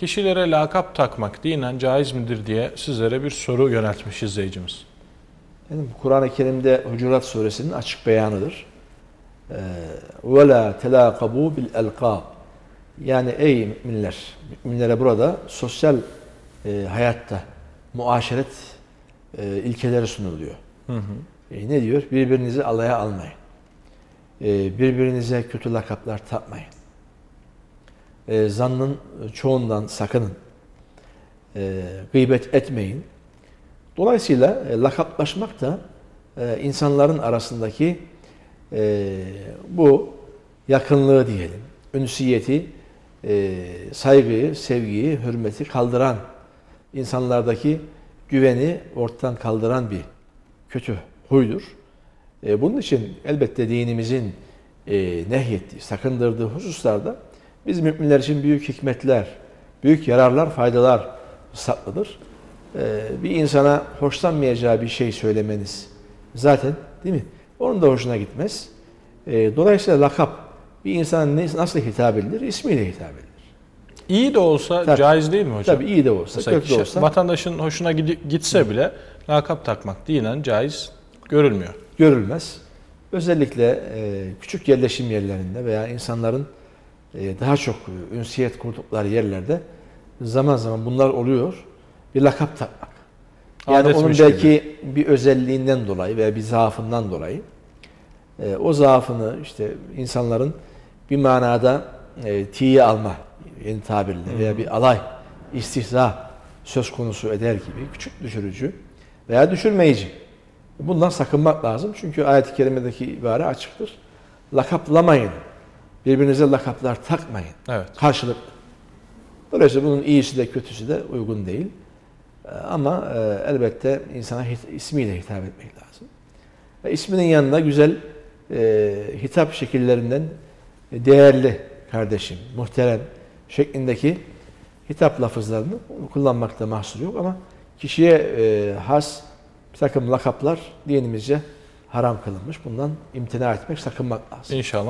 kişilere lakap takmak dinen caiz midir diye sizlere bir soru yöneltmiş izleyicimiz. Benim Kur'an-ı Kerim'de Hucurat Suresinin açık beyanıdır. وَلَا تَلَاقَبُوا بِالْاَلْقَابِ Yani ey müminler, müminlere burada sosyal e, hayatta muaşeret e, ilkeleri sunuluyor. Hı hı. E, ne diyor? Birbirinizi alaya almayın. E, birbirinize kötü lakaplar takmayın. E, zannın çoğundan sakının. E, gıybet etmeyin. Dolayısıyla e, lakaplaşmak da e, insanların arasındaki e, bu yakınlığı diyelim, ünsiyeti, e, saygıyı, sevgiyi, hürmeti kaldıran, insanlardaki güveni ortadan kaldıran bir kötü huydur. E, bunun için elbette dinimizin e, nehyettiği, sakındırdığı hususlarda biz müminler için büyük hikmetler, büyük yararlar, faydalar saklıdır. E, bir insana hoşlanmayacağı bir şey söylemeniz zaten değil mi? Onun da hoşuna gitmez. E, dolayısıyla lakap bir insana nasıl hitap edilir? İsmiyle hitap edilir. İyi de olsa Tabii. caiz değil mi hocam? Tabii iyi de olsa, Mesela kötü de kişi- olsa vatandaşın hoşuna gitse bile lakap takmak dinen caiz görülmüyor. görülmez. Özellikle e, küçük yerleşim yerlerinde veya insanların daha çok e, ünsiyet kurdukları yerlerde zaman zaman bunlar oluyor. Bir lakap takmak. Yani Adetmiş onun gibi. belki bir özelliğinden dolayı veya bir zaafından dolayı e, o zaafını işte insanların bir manada e, tiye alma yeni tabirle veya bir alay, istihza söz konusu eder gibi küçük düşürücü veya düşürmeyici. Bundan sakınmak lazım. Çünkü ayet-i kerimedeki ibare açıktır. Lakaplamayın. Birbirinize lakaplar takmayın. Evet. Karşılıklı. Dolayısıyla bunun iyisi de kötüsü de uygun değil. Ee, Ama e, elbette insana ismiyle hitap etmek lazım. Ve isminin yanında güzel e, hitap şekillerinden e, değerli kardeşim, muhterem şeklindeki hitap lafızlarını kullanmakta mahsur yok ama kişiye has bir takım lakaplar dinimizce haram kılınmış. Bundan imtina etmek, sakınmak lazım. İnşallah.